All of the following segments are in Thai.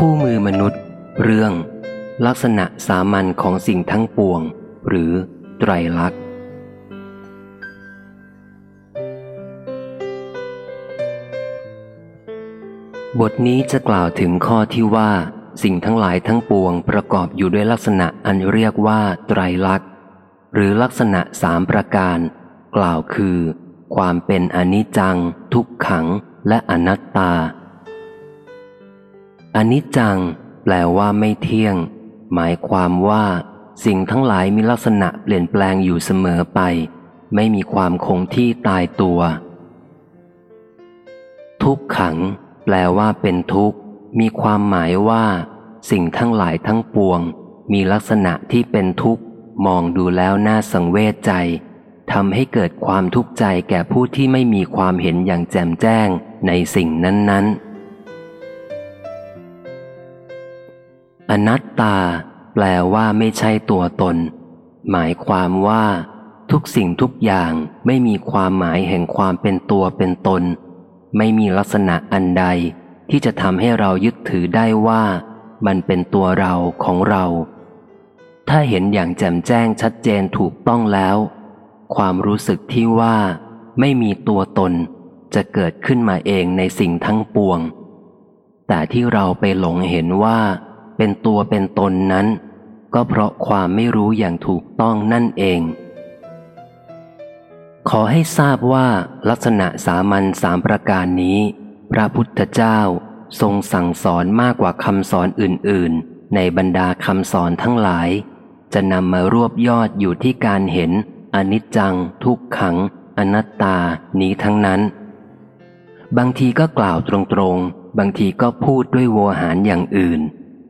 คู่มือมนุษย์ เรื่อง ลักษณะสามัญของสิ่งทั้งปวง หรือไตรลักษณ์ บทนี้จะกล่าวถึงข้อที่ว่า สิ่งทั้งหลายทั้งปวงประกอบอยู่ด้วยลักษณะอันเรียกว่าไตรลักษณ์ หรือลักษณะสามประการ กล่าวคือ ความเป็นอนิจจัง ทุกขังและอนัตตา อนิจจัง แปลว่าไม่เที่ยง หมายความว่า สิ่งทั้งหลายมีลักษณะเปลี่ยนแปลงอยู่เสมอไป ไม่มีความคงที่ตายตัว ทุกขัง แปลว่าเป็นทุกข์ มีความหมายว่า สิ่งทั้งหลายทั้งปวง มีลักษณะที่เป็นทุกข์ มองดูแล้วน่าสังเวชใจทำให้เกิดความทุกข์ใจแก่ผู้ที่ไม่มีความเห็นอย่างแจ่มแจ้งในสิ่งนั้นๆ นัตตา แปลว่าไม่ใช่ตัวตน หมายความว่า ทุกสิ่งทุกอย่างไม่มีความหมายแห่งความเป็นตัวเป็นตน ไม่มีลักษณะอันใด ที่จะทำให้เรายึดถือได้ว่า มันเป็นตัวเราของเรา ถ้าเห็นอย่างแจ่มแจ้งชัดเจนถูกต้องแล้ว ความรู้สึกที่ว่า ไม่มีตัวตน จะเกิดขึ้นมาเองในสิ่งทั้งปวงแต่ที่เราไปหลงเห็นว่า เป็นตัวเป็นตนนั้น ก็เพราะความไม่รู้อย่างถูกต้องนั่นเอง ขอให้ทราบว่าลักษณะสามัญสามประการนี้ พระพุทธเจ้าทรงสั่งสอนมากกว่าคำสอนอื่น ๆ ในบรรดาคำสอนทั้งหลาย จะนำมารวบยอดอยู่ที่การเห็น อนิจจัง ทุกขัง อนัตตานี้ทั้งนั้น บางทีก็กล่าวตรงๆ บางทีก็พูดด้วยโวหารอย่างอื่น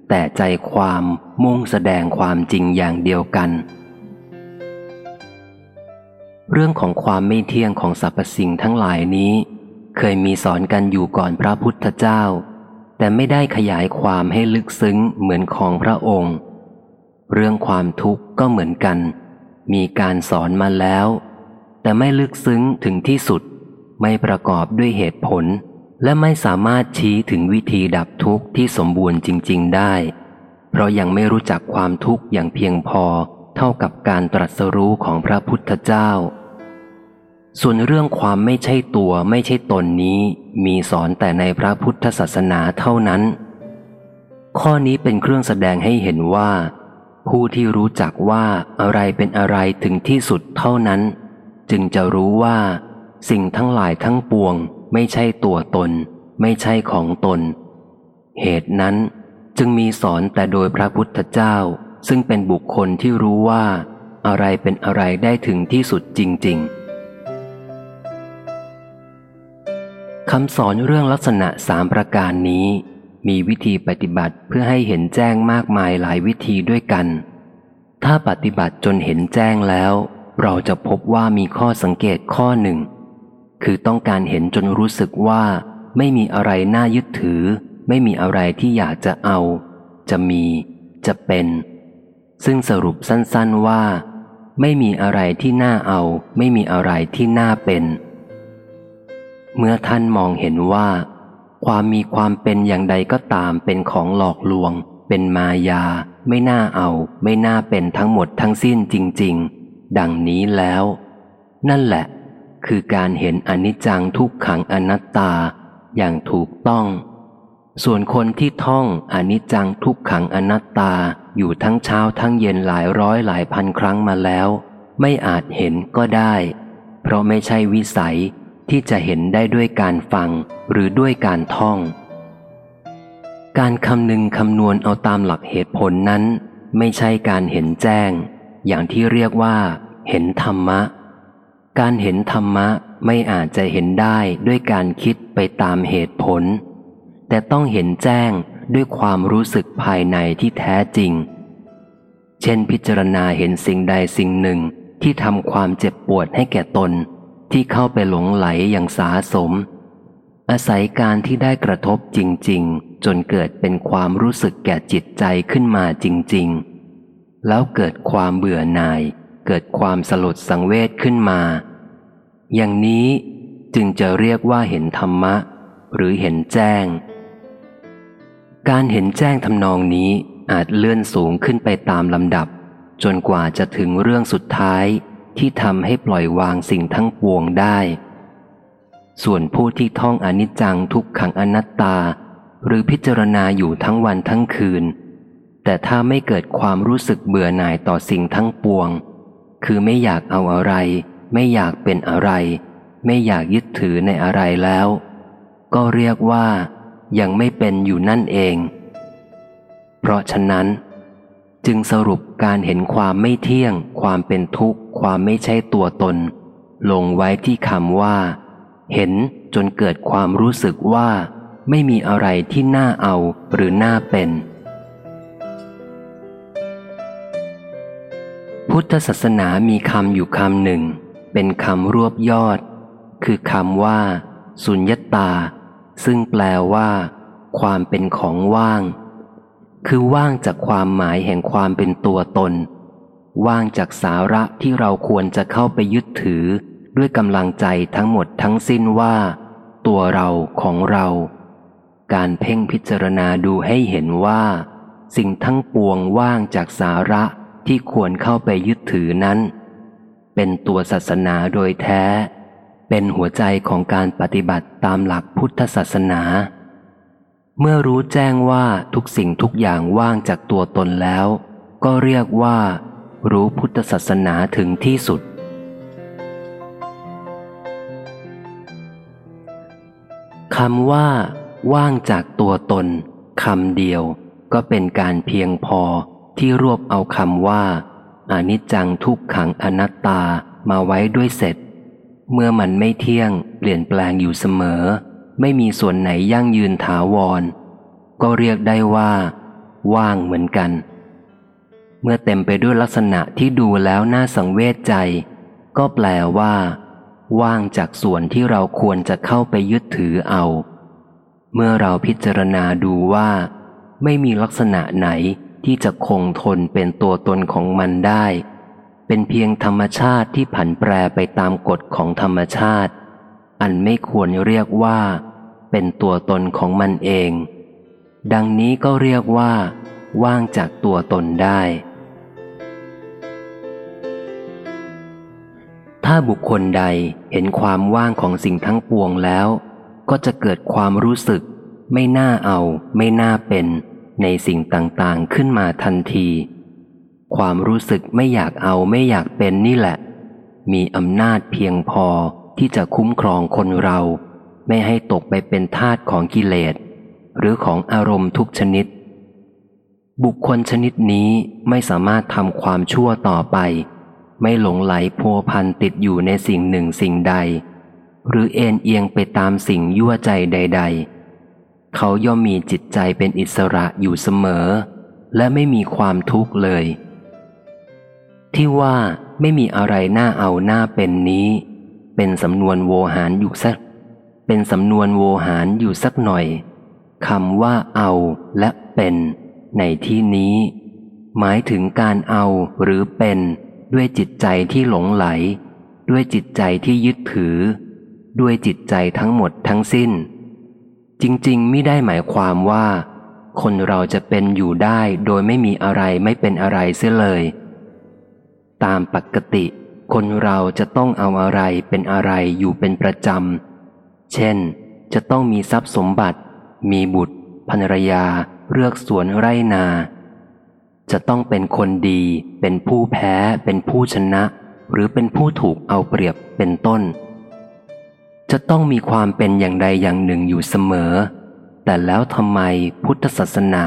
แต่ใจความมุ่งแสดงความจริงอย่างเดียวกัน เรื่องของความไม่เที่ยงของสรรพสิ่งทั้งหลายนี้ เคยมีสอนกันอยู่ก่อนพระพุทธเจ้า แต่ไม่ได้ขยายความให้ลึกซึ้งเหมือนของพระองค์ เรื่องความทุกข์ก็เหมือนกัน มีการสอนมาแล้ว แต่ไม่ลึกซึ้งถึงที่สุด ไม่ประกอบด้วยเหตุผล และไม่สามารถชี้ถึงวิธีดับทุกข์ที่สมบูรณ์จริง ๆ ได้ เพราะยังไม่รู้จักความทุกข์อย่างเพียงพอเท่ากับการตรัสรู้ของพระพุทธเจ้า ส่วนเรื่องความไม่ใช่ตัวไม่ใช่ตนนี้มีสอนแต่ในพระพุทธศาสนาเท่านั้น ข้อนี้เป็นเครื่องแสดงให้เห็นว่า ผู้ที่รู้จักว่าอะไรเป็นอะไรถึงที่สุดเท่านั้น จึงจะรู้ว่า สิ่งทั้งหลายทั้งปวง ไม่ใช่ตัวตน ไม่ใช่ของตน เหตุนั้นจึงมีสอนแต่โดยพระพุทธเจ้า ซึ่งเป็นบุคคลที่รู้ว่า อะไรเป็นอะไรได้ถึงที่สุดจริง ๆคำสอนเรื่องลักษณะสามประการนี้ มีวิธีปฏิบัติเพื่อให้เห็นแจ้งมากมายหลายวิธีด้วยกัน ถ้าปฏิบัติจนเห็นแจ้งแล้ว เราจะพบว่ามีข้อสังเกตข้อหนึ่ง คือต้องการเห็นจนรู้สึกว่า ไม่มีอะไรน่ายึดถือ ไม่มีอะไรที่อยากจะเอา จะมี จะเป็น ซึ่งสรุปสั้นๆว่า ไม่มีอะไรที่น่าเอา ไม่มีอะไรที่น่าเป็น เมื่อท่านมองเห็นว่า ความมีความเป็นอย่างใดก็ตามเป็นของหลอกลวง เป็นมายา ไม่น่าเอา ไม่น่าเป็นทั้งหมดทั้งสิ้นจริง ๆ ดังนี้แล้ว นั่นแหละ คือการเห็นอนิจจังทุกขังอนัตตาอย่างถูกต้อง ส่วนคนที่ท่องอนิจจังทุกขังอนัตตาอยู่ทั้งเช้าทั้งเย็นหลายร้อยหลายพันครั้งมาแล้ว ไม่อาจเห็นก็ได้ เพราะไม่ใช่วิสัยที่จะเห็นได้ด้วยการฟังหรือด้วยการท่อง การคำนึงคำนวณเอาตามหลักเหตุผลนั้น ไม่ใช่การเห็นแจ้ง อย่างที่เรียกว่า เห็นธรรมะ การเห็นธรรมะไม่อาจจะเห็นได้ด้วยการคิดไปตามเหตุผล แต่ต้องเห็นแจ้งด้วยความรู้สึกภายในที่แท้จริง เช่นพิจารณาเห็นสิ่งใดสิ่งหนึ่งที่ทำความเจ็บปวดให้แก่ตน ที่เข้าไปหลงไหลอย่างสาสม อาศัยการที่ได้กระทบจริง ๆ จนเกิดเป็นความรู้สึกแก่จิตใจขึ้นมาจริง ๆ แล้วเกิดความเบื่อหน่าย เกิดความสลดสังเวชขึ้นมา อย่างนี้จึงจะเรียกว่าเห็นธรรมะ หรือเห็นแจ้ง การเห็นแจ้งทำนองนี้อาจเลื่อนสูงขึ้นไปตามลำดับ จนกว่าจะถึงเรื่องสุดท้ายที่ทำให้ปล่อยวางสิ่งทั้งปวงได้ ส่วนผู้ที่ท่องอนิจจังทุกขังอนัตตา หรือพิจารณาอยู่ทั้งวันทั้งคืน แต่ถ้าไม่เกิดความรู้สึกเบื่อหน่ายต่อสิ่งทั้งปวง คือไม่อยากเอาอะไร ไม่อยากเป็นอะไร ไม่อยากยึดถือในอะไรแล้ว ก็เรียกว่ายังไม่เป็นอยู่นั่นเอง เพราะฉะนั้น จึงสรุปการเห็นความไม่เที่ยง ความเป็นทุกข์ ความไม่ใช่ตัวตน ลงไว้ที่คำว่า เห็นจนเกิดความรู้สึกว่า ไม่มีอะไรที่น่าเอาหรือน่าเป็น พุทธศาสนามีคำอยู่คำหนึ่ง เป็นคำรวบยอด คือคำว่า สุญญตา ซึ่งแปลว่า ความเป็นของว่าง คือว่างจากความหมายแห่งความเป็นตัวตน ว่างจากสาระที่เราควรจะเข้าไปยึดถือ ด้วยกำลังใจทั้งหมดทั้งสิ้นว่า ตัวเราของเรา การเพ่งพิจารณาดูให้เห็นว่า สิ่งทั้งปวงว่างจากสาระที่ควรเข้าไปยึดถือนั้น เป็นตัวศาสนาโดยแท้ เป็นหัวใจของการปฏิบัติตามหลักพุทธศาสนา เมื่อรู้แจ้งว่าทุกสิ่งทุกอย่างว่างจากตัวตนแล้ว ก็เรียกว่า รู้พุทธศาสนาถึงที่สุด คำว่า ว่างจากตัวตนคำเดียวก็เป็นการเพียงพอที่รวบเอาคำว่า อนิจจังทุกขังอนัตตามาไว้ด้วยเสร็จ เมื่อมันไม่เที่ยง เปลี่ยนแปลงอยู่เสมอ ไม่มีส่วนไหนยั่งยืนถาวร ก็เรียกได้ว่า ว่างเหมือนกัน เมื่อเต็มไปด้วยลักษณะที่ดูแล้วน่าสังเวชใจ ก็แปลว่า ว่างจากส่วนที่เราควรจะเข้าไปยึดถือเอา เมื่อเราพิจารณาดูว่า ไม่มีลักษณะไหน ที่จะคงทนเป็นตัวตนของมันได้ เป็นเพียงธรรมชาติที่ผันแปรไปตามกฎของธรรมชาติ อันไม่ควรเรียกว่า เป็นตัวตนของมันเอง ดังนี้ก็เรียกว่า ว่างจากตัวตนได้ ถ้าบุคคลใดเห็นความว่างของสิ่งทั้งปวงแล้ว ก็จะเกิดความรู้สึก ไม่น่าเอา ไม่น่าเป็น ในสิ่งต่างๆขึ้นมาทันที ความรู้สึกไม่อยากเอาไม่อยากเป็นนี่แหละ มีอำนาจเพียงพอที่จะคุ้มครองคนเรา ไม่ให้ตกไปเป็นทาสของกิเลส หรือของอารมณ์ทุกชนิด บุคคลชนิดนี้ไม่สามารถทำความชั่วต่อไป ไม่หลงไหลพัวพันติดอยู่ในสิ่งหนึ่งสิ่งใด หรือเอ็นเอียงไปตามสิ่งยั่วใจใด ๆ เขาย่อมมีจิตใจเป็นอิสระอยู่เสมอ และไม่มีความทุกข์เลย ที่ว่าไม่มีอะไรน่าเอาหน้าเป็นนี้ เป็นสำนวนโวหารอยู่สัก เป็นสำนวนโวหารอยู่สักหน่อยคำว่าเอาและเป็น ในที่นี้ หมายถึงการเอาหรือเป็นด้วยจิตใจที่หลงไหล ด้วยจิตใจที่ยึดถือ ด้วยจิตใจทั้งหมดทั้งสิ้น จริงๆไม่ได้หมายความว่า คนเราจะเป็นอยู่ได้โดยไม่มีอะไรไม่เป็นอะไรเสียเลย ตามปกติ คนเราจะต้องเอาอะไรเป็นอะไรอยู่เป็นประจำ เช่น จะต้องมีทรัพย์สมบัติ มีบุตรภรรยาเลือกสวนไร่นา จะต้องเป็นคนดี เป็นผู้แพ้ เป็นผู้ชนะ หรือเป็นผู้ถูกเอาเปรียบเป็นต้น จะต้องมีความเป็นอย่างใดอย่างหนึ่งอยู่เสมอ แต่แล้วทำไมพุทธศาสนา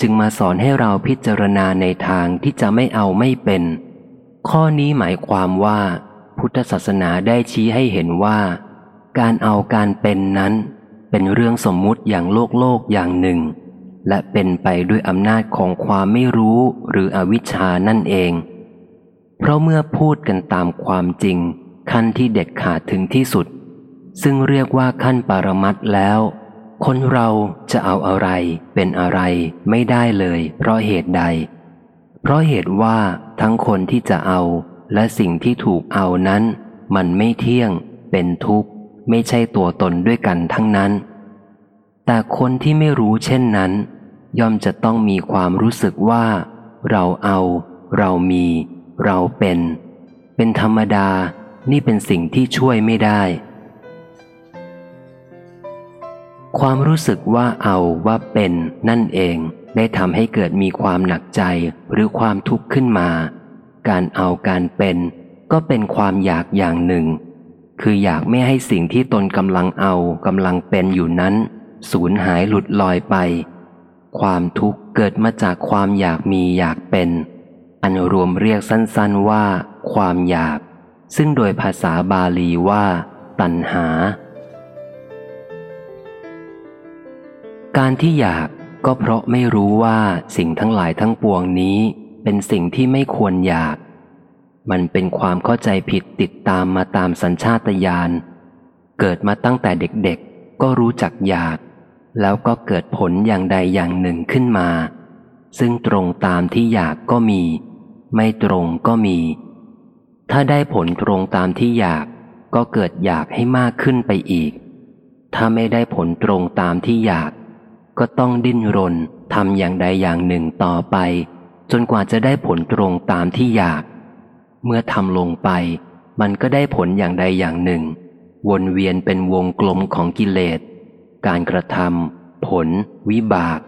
จึงมาสอนให้เราพิจารณาในทางที่จะไม่เอาไม่เป็น ข้อนี้หมายความว่า พุทธศาสนาได้ชี้ให้เห็นว่า การเอาการเป็นนั้น เป็นเรื่องสมมุติอย่างโลกโลกอย่างหนึ่ง และเป็นไปด้วยอำนาจของความไม่รู้หรืออวิชชานั่นเอง เพราะเมื่อพูดกันตามความจริง ขั้นที่เด็ดขาดถึงที่สุด ซึ่งเรียกว่าขั้นปรมัตแล้ว คนเราจะเอาอะไรเป็นอะไรไม่ได้เลย เพราะเหตุใด เพราะเหตุว่าทั้งคนที่จะเอาและสิ่งที่ถูกเอานั้น มันไม่เที่ยง เป็นทุกข์ ไม่ใช่ตัวตนด้วยกันทั้งนั้น แต่คนที่ไม่รู้เช่นนั้น ย่อมจะต้องมีความรู้สึกว่า เราเอา เรามี เราเป็น เป็นธรรมดา นี่เป็นสิ่งที่ช่วยไม่ได้ ความรู้สึกว่าเอาว่าเป็นนั่นเองได้ทำให้เกิดมีความหนักใจหรือความทุกข์ขึ้นมา การเอาการเป็น ก็เป็นความอยากอย่างหนึ่ง คืออยากไม่ให้สิ่งที่ตนกำลังเอากำลังเป็นอยู่นั้น สูญหายหลุดลอยไป ความทุกข์เกิดมาจากความอยากมีอยากเป็น อันรวมเรียกสั้นๆว่า ความอยาก ซึ่งโดยภาษาบาลีว่า ตัณหา การที่อยากก็เพราะไม่รู้ว่าสิ่งทั้งหลายทั้งปวงนี้ เป็นสิ่งที่ไม่ควรอยาก มันเป็นความเข้าใจผิดติดตามมาตามสัญชาตญาณเกิดมาตั้งแต่เด็กๆ ก็รู้จักอยาก แล้วก็เกิดผลอย่างใดอย่างหนึ่งขึ้นมา ซึ่งตรงตามที่อยากก็มี ไม่ตรงก็มี ถ้าได้ผลตรงตามที่อยาก ก็เกิดอยากให้มากขึ้นไปอีก ถ้าไม่ได้ผลตรงตามที่อยาก ก็ต้องดิ้นรนทำอย่างใดอย่างหนึ่งต่อไป จนกว่าจะได้ผลตรงตามที่อยาก เมื่อทำลงไป มันก็ได้ผลอย่างใดอย่างหนึ่ง วนเวียนเป็นวงกลมของกิเลส การกระทำผล วิบาก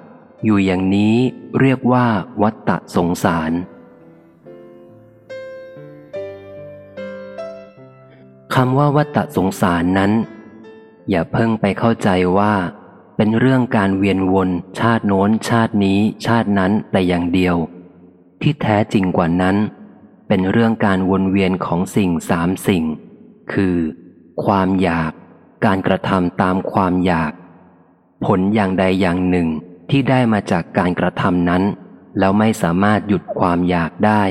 อยู่อย่างนี้เรียกว่าวัตตะสงสาร คำว่าวัตตะสงสารนั้น อย่าเพิ่งไปเข้าใจว่า เป็นเรื่องการเวียนวนชาติโน้นชาตินี้ ชาตินั้นแต่อย่างเดียว ที่แท้จริงกว่านั้น เป็นเรื่องการวนเวียนของสิ่งสามสิ่ง คือ ความอยาก การกระทำตามความอยาก ผลอย่างใดอย่างหนึ่งที่ได้มาจากการกระทำนั้น แล้วไม่สามารถหยุดความอยากได้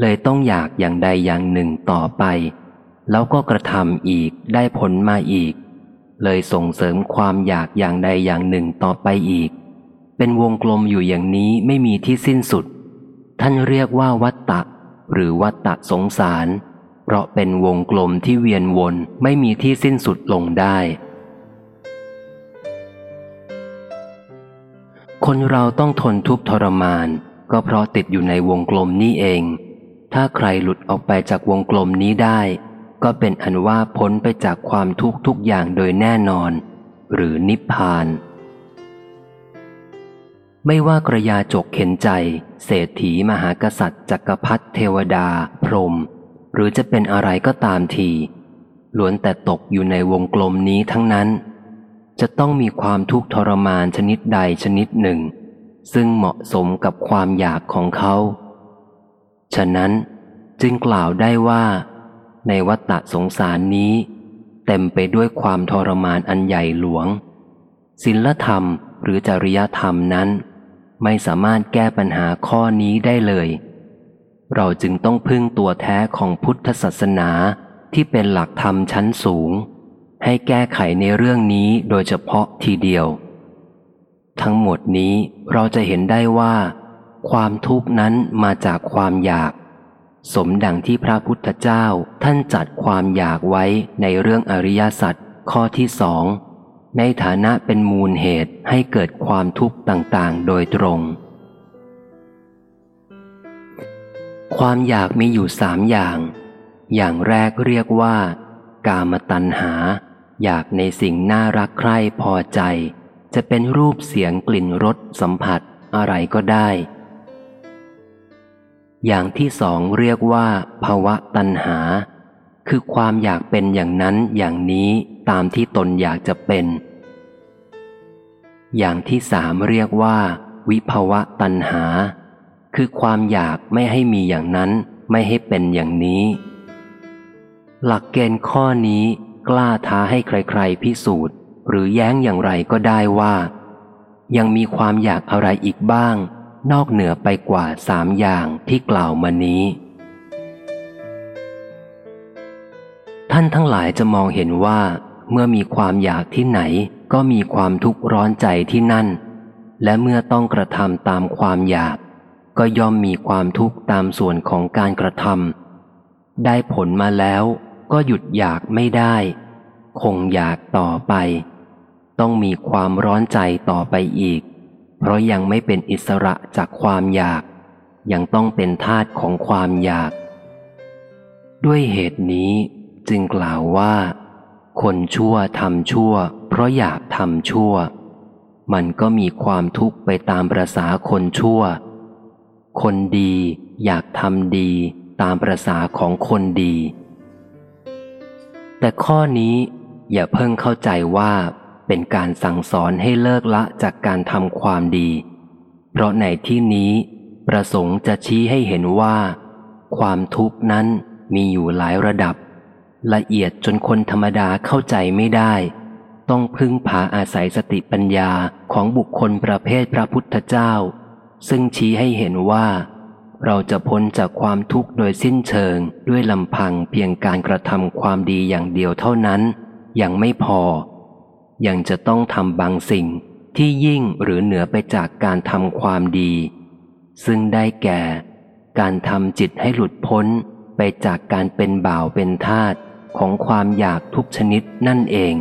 เลยต้องอยากอย่างใดอย่างหนึ่งต่อไป แล้วก็กระทำอีกได้ผลมาอีก เลยส่งเสริมความอยากอย่างใดอย่างหนึ่งต่อไปอีก เป็นวงกลมอยู่อย่างนี้ไม่มีที่สิ้นสุด ท่านเรียกว่าวัตตะ หรือวัตตะสงสาร เพราะเป็นวงกลมที่เวียนวนไม่มีที่สิ้นสุดลงได้ คนเราต้องทนทุกข์ทรมาน ก็เพราะติดอยู่ในวงกลมนี้เอง ถ้าใครหลุดออกไปจากวงกลมนี้ได้ ก็เป็นอันว่าพ้นไปจากความทุกข์ทุกอย่างโดยแน่นอน หรือนิพพาน ไม่ว่ากระยาจกเข็นใจ เศรษฐีมหากษัตริย์จักรพรรดิเทวดา พรหมหรือจะเป็นอะไรก็ตามทีล้วนแต่ตกอยู่ในวงกลมนี้ทั้งนั้น จะต้องมีความทุกข์ทรมานชนิดใดชนิดหนึ่ง ซึ่งเหมาะสมกับความอยากของเขา ฉะนั้นจึงกล่าวได้ว่า ในวัฏฏะสงสารนี้ เต็มไปด้วยความทรมานอันใหญ่หลวงศีลธรรมหรือจริยธรรมนั้น ไม่สามารถแก้ปัญหาข้อนี้ได้เลย เราจึงต้องพึ่งตัวแท้ของพุทธศาสนาที่เป็นหลักธรรมชั้นสูง ให้แก้ไขในเรื่องนี้โดยเฉพาะทีเดียว ทั้งหมดนี้เราจะเห็นได้ว่า ความทุกข์นั้นมาจากความอยาก สมดังที่พระพุทธเจ้าท่านจัดความอยากไว้ในเรื่องอริยสัจข้อที่สอง ในฐานะเป็นมูลเหตุให้เกิดความทุกข์ต่างๆ โดยตรง ความอยากมีอยู่สามอย่าง อย่างแรกเรียกว่า กามตัณหา อยากในสิ่งน่ารักใคร่พอใจ จะเป็นรูปเสียงกลิ่นรสสัมผัสอะไรก็ได้ อย่างที่สองเรียกว่า ภาวะตัณหา คือความอยากเป็นอย่างนั้นอย่างนี้ตามที่ตนอยากจะเป็น อย่างที่สามเรียกว่า วิภาวะตัณหา คือความอยากไม่ให้มีอย่างนั้นไม่ให้เป็นอย่างนี้ หลักเกณฑ์ข้อนี้กล้าท้าให้ใครๆพิสูจน์ หรือแย้งอย่างไรก็ได้ว่า ยังมีความอยากอะไรอีกบ้าง นอกเหนือไปกว่าสามอย่างที่กล่าวมานี้ ท่านทั้งหลายจะมองเห็นว่า เมื่อมีความอยากที่ไหน ก็มีความทุกข์ร้อนใจที่นั่น และเมื่อต้องกระทำตามความอยาก ก็ย่อมมีความทุกข์ตามส่วนของการกระทำได้ผลมาแล้วก็หยุดอยากไม่ได้ คงอยากต่อไป ต้องมีความร้อนใจต่อไปอีก เพราะยังไม่เป็นอิสระจากความอยาก ยังต้องเป็นทาสของความอยาก ด้วยเหตุนี้จึงกล่าวว่า คนชั่วทำชั่ว เพราะอยากทำชั่ว มันก็มีความทุกข์ไปตามประษาคนชั่ว คนดีอยากทำดีตามประษาของคนดี แต่ข้อนี้อย่าเพิ่งเข้าใจว่า เป็นการสั่งสอนให้เลิกละจากการทำความดี เพราะในที่นี้ประสงค์จะชี้ให้เห็นว่า ความทุกข์นั้นมีอยู่หลายระดับ ละเอียดจนคนธรรมดาเข้าใจไม่ได้ ต้องพึ่งพาอาศัยสติปัญญาของบุคคลประเภทพระพุทธเจ้า ซึ่งชี้ให้เห็นว่า เราจะพ้นจากความทุกข์โดยสิ้นเชิงด้วยลำพังเพียงการกระทำความดีอย่างเดียวเท่านั้น ยังไม่พอ ยังจะต้องทำบางสิ่งที่ยิ่งหรือเหนือไปจากการทำความดี ซึ่งได้แก่ การทำจิตให้หลุดพ้นไปจากการเป็นบ่าวเป็นทาสของความอยากทุกชนิดนั่นเอง